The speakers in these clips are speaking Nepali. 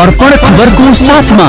अर्पण खबरको साथमा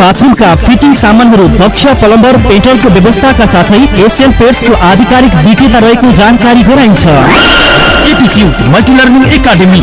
बाथरुमका फिटिङ सामानहरू दक्ष प्लम्बर पेट्रोलको व्यवस्थाका साथै एसियन पेट्सको आधिकारिक विक्रेता रहेको जानकारी गराइन्छ। एटिच्युड multi learning academy.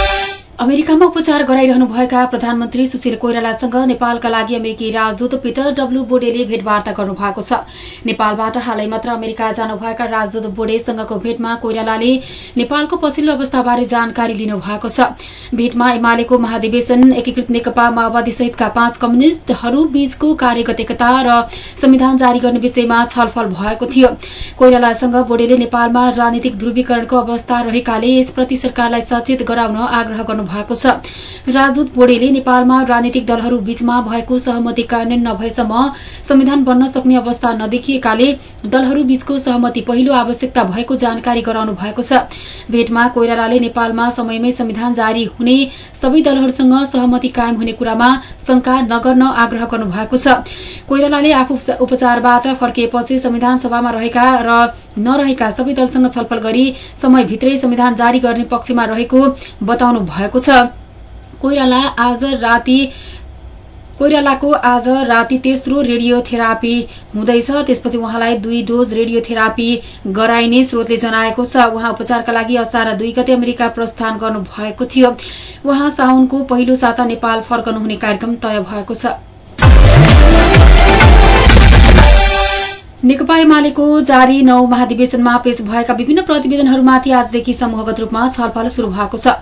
अमेरिकामा उपचार गराइरहनुभएका प्रधानमन्त्री सुशील कोइरालासँग नेपालका लागि अमेरिकी राजदूत पीटर डब्लू बोडेले भेटवार्ता गर्नुभएको छ। नेपालबाट हालै मात्र अमेरिका जानुभएका राजदूत बोडेसँगको भेटमा कोइरालाले नेपालको पछिल्लो अवस्थाबारे जानकारी लिनुभएको छ। भेटमा एमालेको महाधिवेशन एकीकृत नेकपा माओवादी सहितका पाँच कम्युनिष्टहरू बीचको कार्यगत एकता र संविधान जारी गर्ने विषयमा छलफल भएको थियो। कोइरालासँग बोडेले नेपालमा राजनीतिक ध्रुवीकरणको अवस्था रहेकाले यसप्रति सरकारलाई सचेत गराउन आग्रह गर्नु भएको छ। राजदूत बोडेले नेपालमा राजनीतिक दलहरू बीचमा भएको सहमति कार्यान्वयन नभएसम्म संविधान बन्न सक्ने अवस्था नदेखिएकाले दलहरू बीचको सहमति पहिलो आवश्यकता भएको जानकारी गराउनु भएको छ। भेटमा कोइरालाले नेपालमा समयमै संविधान जारी हुने सबै दलहरूसँग सहमति कायम हुने कुरामा शंका नगर्न आग्रह गर्नु भएको छ। कोइरालाले आफू उपचारबाट फर्किएपछि संविधान सभामा रहेका र नरहेका सबै दलसँग छलफल गरी समयभित्रै संविधान जारी गर्ने पक्षमा रहेको बताउनु भएको छ। आज राति कोइरालाको आज राति तेस्रो रेडियोथेरापी हुँदैछ। त्यसपछि उहाँलाई दुई डोज रेडियोथेरापी गराइने स्रोतले जनाएको छ। उहाँ उपचारका लागि असार दुई गते अमेरिका प्रस्थान गर्नु भएको थियो। उहाँ साउनको पहिलो साता नेपाल फर्कनुहुने कार्यक्रम तय भएको छ। नेकपा एमालेको जारी नौ महाधिवेशनमा पेश भएका विभिन्न प्रतिवेदनहरूमाथि आजदेखि समूहगत रूपमा छलफल शुरू भएको छ।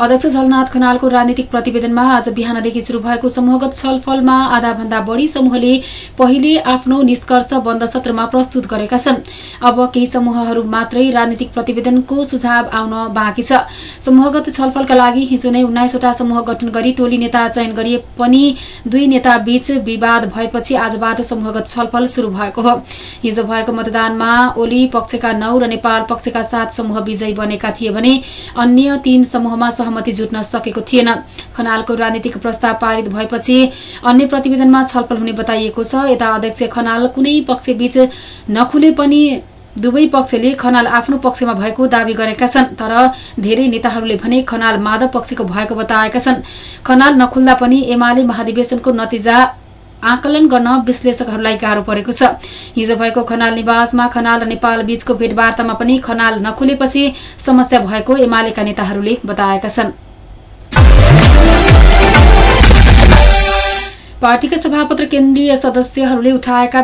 अध्यक्ष झलनाथ खनालको राजनीतिक प्रतिवेदनमा आज बिहानदेखि शुरू भएको समूहगत छलफलमा आधाभन्दा बढ़ी समूहले पहिले आफ्नो निष्कर्ष बन्द सत्रमा प्रस्तुत गरेका छन्। अब केही समूहहरू मात्रै राजनीतिक प्रतिवेदनको सुझाव आउन बाँकी छ। समूहगत छलफलका लागि हिजो नै उन्नाइसवटा समूह गठन गरी टोली नेता चयन गरिए पनि दुई नेता बीच विवाद भएपछि आजबाट समूहगत छलफल शुरू भएको हो। हिजो भएको मतदानमा ओली पक्षका नौ र नेपाल पक्षका सात समूह विजयी बनेका थिए भने अन्य तीन समूहमा सहमति जुट्न सकेको थिएन। खनालको राजनीतिक प्रस्ताव पारित भएपछि अन्य प्रतिवेदनमा छलफल हुने बताइएको छ। यता अध्यक्ष खनाल कुनै पक्षबीच नखुले पनि दुवै पक्षले खनाल आफ्नो पक्षमा भएको दावी गरेका छन् तर धेरै नेताहरूले भने खनाल माधव पक्षको भएको बताएका छन्। खनाल नखुल्दा पनि एमाले महाधिवेशनको नतिजा आकलन गर्न विश्लेषकहरूलाई गाह्रो परेको छ। हिजो भएको खनाल निवासमा खनाल र नेपाल बीचको भेटवार्तामा पनि खनाल नखुलेपछि समस्या भएको एमालेका नेताहरूले बताएका छन्। पार्टीका सभापत्र केन्द्रीय सदस्यहरूले उठाएका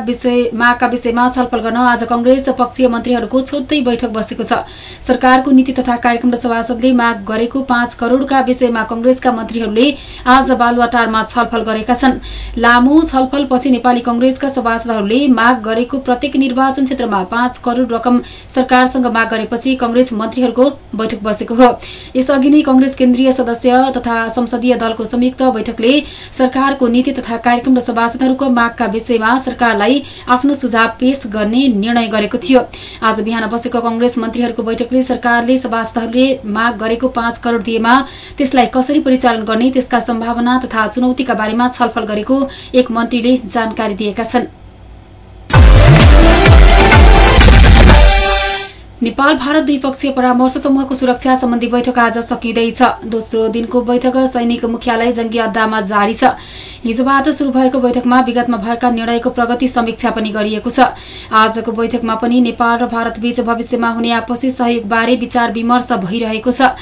मागका विषयमा छलफल गर्न आज कंग्रेस पक्षीय मन्त्रीहरूको छुट्टै बैठक बसेको छ। सरकारको नीति तथा कार्यक्रम र सभासदले माग गरेको पाँच करोड़का विषयमा कंग्रेसका मन्त्रीहरूले आज बालुवाटारमा छलफल गरेका छन्। लामो छलफलपछि नेपाली कंग्रेसका सभासदहरूले माग गरेको प्रत्येक निर्वाचन क्षेत्रमा पाँच करोड़ रकम सरकारसँग माग गरेपछि कंग्रेस मन्त्रीहरूको बैठक बसेको हो। यसअघि नै कंग्रेस केन्द्रीय सदस्य तथा संसदीय दलको संयुक्त बैठकले सरकारको नीति तथा कार्यक्रम र सभासदहरूको मागका विषयमा सरकारलाई आफ्नो सुझाव पेश गर्ने निर्णय गरेको थियो। आज बिहान बसेको कंग्रेस मन्त्रीहरूको बैठकले सरकारले सभासदहरूले माग गरेको पाँच करोड़ दिएमा त्यसलाई कसरी परिचालन गर्ने त्यसका सम्भावना तथा चुनौतीका बारेमा छलफल गरेको एक मन्त्रीले जानकारी दिएका छन्। नेपाल भारत द्विपक्षीय परामर्श समूहको सुरक्षा सम्बन्धी बैठक आज सकिँदैछ। दोस्रो दिनको बैठक सैनिक मुख्यालय जंगी अड्डामा जारी छ। हिजोबाट शुरू भएको बैठकमा विगतमा भएका निर्णयको प्रगति समीक्षा पनि गरिएको छ। आजको बैठकमा पनि नेपाल र भारतबीच भविष्यमा हुने आपसी सहयोगबारे विचार विमर्श भइरहेको छ।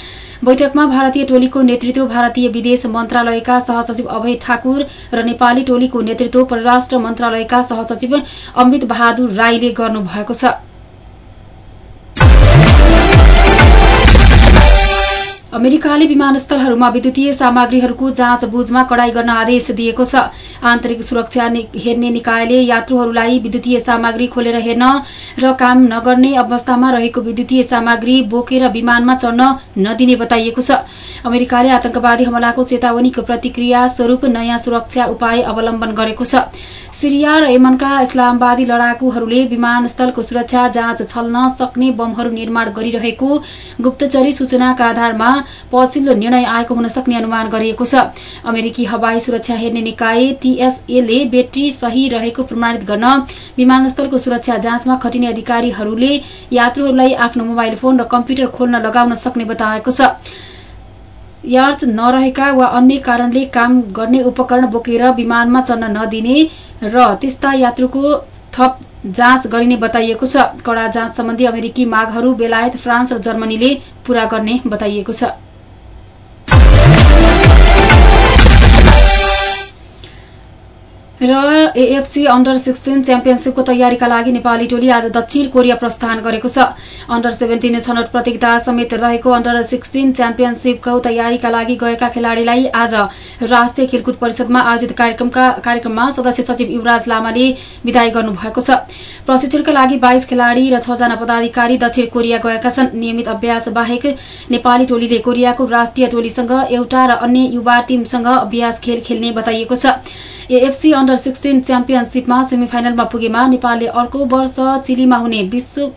बैठकमा भारतीय टोलीको नेतृत्व भारतीय विदेश मन्त्रालयका सहसचिव अभय ठाकुर र नेपाली टोलीको नेतृत्व परराष्ट्र मन्त्रालयका सहसचिव अमृत बहादुर राईले गर्नुभएको छ। अमेरिकाले विमानस्थलहरूमा विद्युतीय सामग्रीहरूको जाँच बुझमा कडाई गर्न आदेश दिएको छ। आन्तरिक सुरक्षा हेर्ने निकायले यात्रुहरूलाई विद्युतीय सामग्री खोलेर हेर्न र काम नगर्ने अवस्थामा रहेको विद्युतीय सामग्री बोकेर विमानमा चढ्न नदिने बताइएको छ। अमेरिकाले आतंकवादी हमलाको चेतावनीको प्रतिक्रिया स्वरूप नयाँ सुरक्षा उपाय अवलम्बन गरेको छ। सिरिया र यमनका इस्लामवादी लडाकुहरूले विमानस्थलको सुरक्षा जाँच छल्न सक्ने बमहरू निर्माण गरिरहेको गुप्तचरी सूचनाका आधारमा पछिल्लो निर्णय आएको हुन सक्ने अनुमान गरिएको छ। अमेरिकी हवाई सुरक्षा हेर्ने निकाय टीएसएले ब्याट्री सही रहेको प्रमाणित गर्न विमानस्थलको सुरक्षा जाँचमा खटिने अधिकारीहरूले यात्रुहरूलाई आफ्नो मोबाइल फोन र कम्प्युटर खोल्न लगाउन सक्ने बताएको छ। यार्च नरहेका वा अन्य कारणले काम गर्ने उपकरण बोकेर विमानमा चढ्न नदिने र त्यस्ता यात्रुको थप जाँच गरिने बताइएको छ। कड़ा जाँच सम्बन्धी अमेरिकी मागहरू बेलायत फ्रान्स र जर्मनीले पूरा गर्ने बताइएको छ। र एएफसी अन्डर सिक्सटिन च्याम्पियनसिपको तयारीका लागि नेपाली टोली आज दक्षिण कोरिया प्रस्थान गरेको छ। अन्डर सेभेन्टिन छनौट प्रतियोगिता समेत रहेको अन्डर सिक्सटिन च्याम्पियनसिपको तयारीका लागि गएका खेलाड़ीलाई आज राष्ट्रिय खेलकुद परिषदमा आयोजित कार्यक्रममा सदस्य सचिव युवराज लामाले विदाई गर्नुभएको छ। प्रशिक्षणका लागि बाइस खेलाड़ी र छजना पदाधिकारी दक्षिण कोरिया गएका छन्। नियमित अभ्यास बाहेक नेपाली टोलीले कोरियाको राष्ट्रिय टोलीसँग एउटा र अन्य युवा टीमसँग अभ्यास खेल खेल्ने बताइएको छ। एएफसी अन्डर सिक्सटिन च्याम्पियनसिपमा सेमिफाइनलमा पुगेमा नेपालले अर्को वर्ष चिलीमा हुने विश्व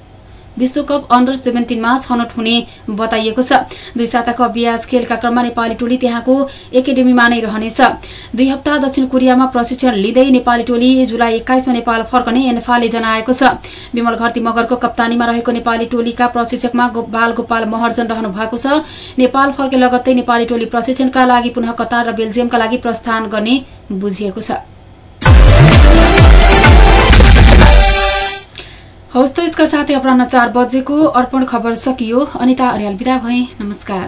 विश्वकप अन्डर सेभेन्टिनमा छनौट हुने बताइएको छ। दुई साताको अभ्यास खेलका क्रममा नेपाली टोली त्यहाँको एकाडेमीमा नै रहनेछ। दुई हप्ता दक्षिण कोरियामा प्रशिक्षण लिँदै नेपाली टोली जुलाई एक्काइसमा नेपाल फर्कने एनफाले जनाएको छ। विमल घरती मगरको कप्तानीमा रहेको नेपाली टोलीका प्रशिक्षकमा बाल गोपाल महर्जन रहनु भएको छ। नेपाल फर्के लगत्तै नेपाली टोली प्रशिक्षणका लागि पुनः कतार र बेल्जियमका लागि प्रस्थान गर्ने बुझिएको छ। हौस् त यसका साथै अपराह चार बजेको अर्पण खबर सकियो। अनिता अर्याल विदा भए। नमस्कार।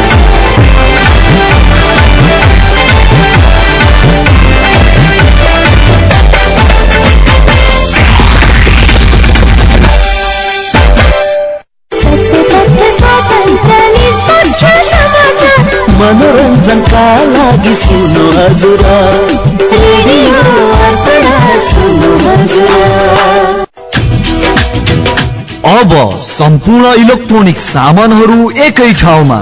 मनोरञ्जनका लागि सुन्नु हजुर अब सम्पूर्ण इलेक्ट्रोनिक सामानहरू एकै ठाउँमा।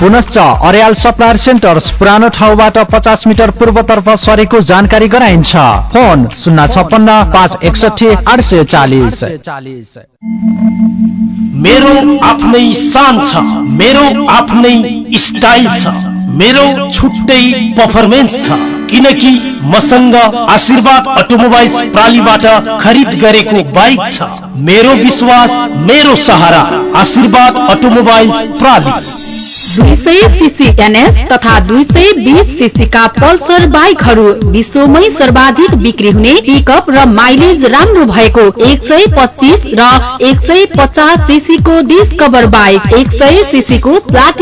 पुनश्च अर्याल सप्लायर सेन्टर्स पुरानो ठाउँबाट पचास मिटर पूर्वतर्फ सरेको जानकारी गराइन्छ। फोन शून्य छप्पन्न पाँच एकसठी आठ सय चालिस। मेरो आफ्नै शान छ। मेरो आफ्नै स्टाइल छ। मेरो छुट्टै पर्फर्मेन्स छ। किनकि मसँग आशीर्वाद अटोमोबाइल्स प्रालीबाट खरिद गरेको बाइक छ। मेरो विश्वास मेरो सहारा आशीर्वाद अटोमोबाइल्स प्राली। दुई सय सिसी एनएस तथा दुई सय बिस सिसीका पल्सर बाइकहरू विश्वमै सर्वाधिक बिक्री हुने पिकअप र माइलेज राम्रो भएको एक सय पच्चिस र एक सय पचास सिसीको डिस्कभर बाइक एक सय सिसीको प्लाटिना